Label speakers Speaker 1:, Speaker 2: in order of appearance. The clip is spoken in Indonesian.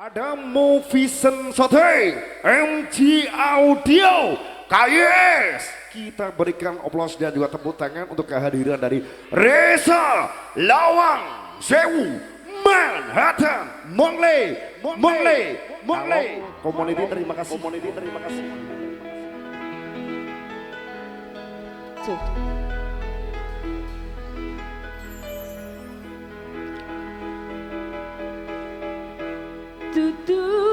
Speaker 1: Ada Movision Sote, MG Audio, KYS. Kita berikan oplos dan juga tepuk tangan untuk kehadiran dari Reza Lawang Sewu Manhattan Mongle Mongle Mongle Community terima kasih Community terima kasih
Speaker 2: Cuk. do do.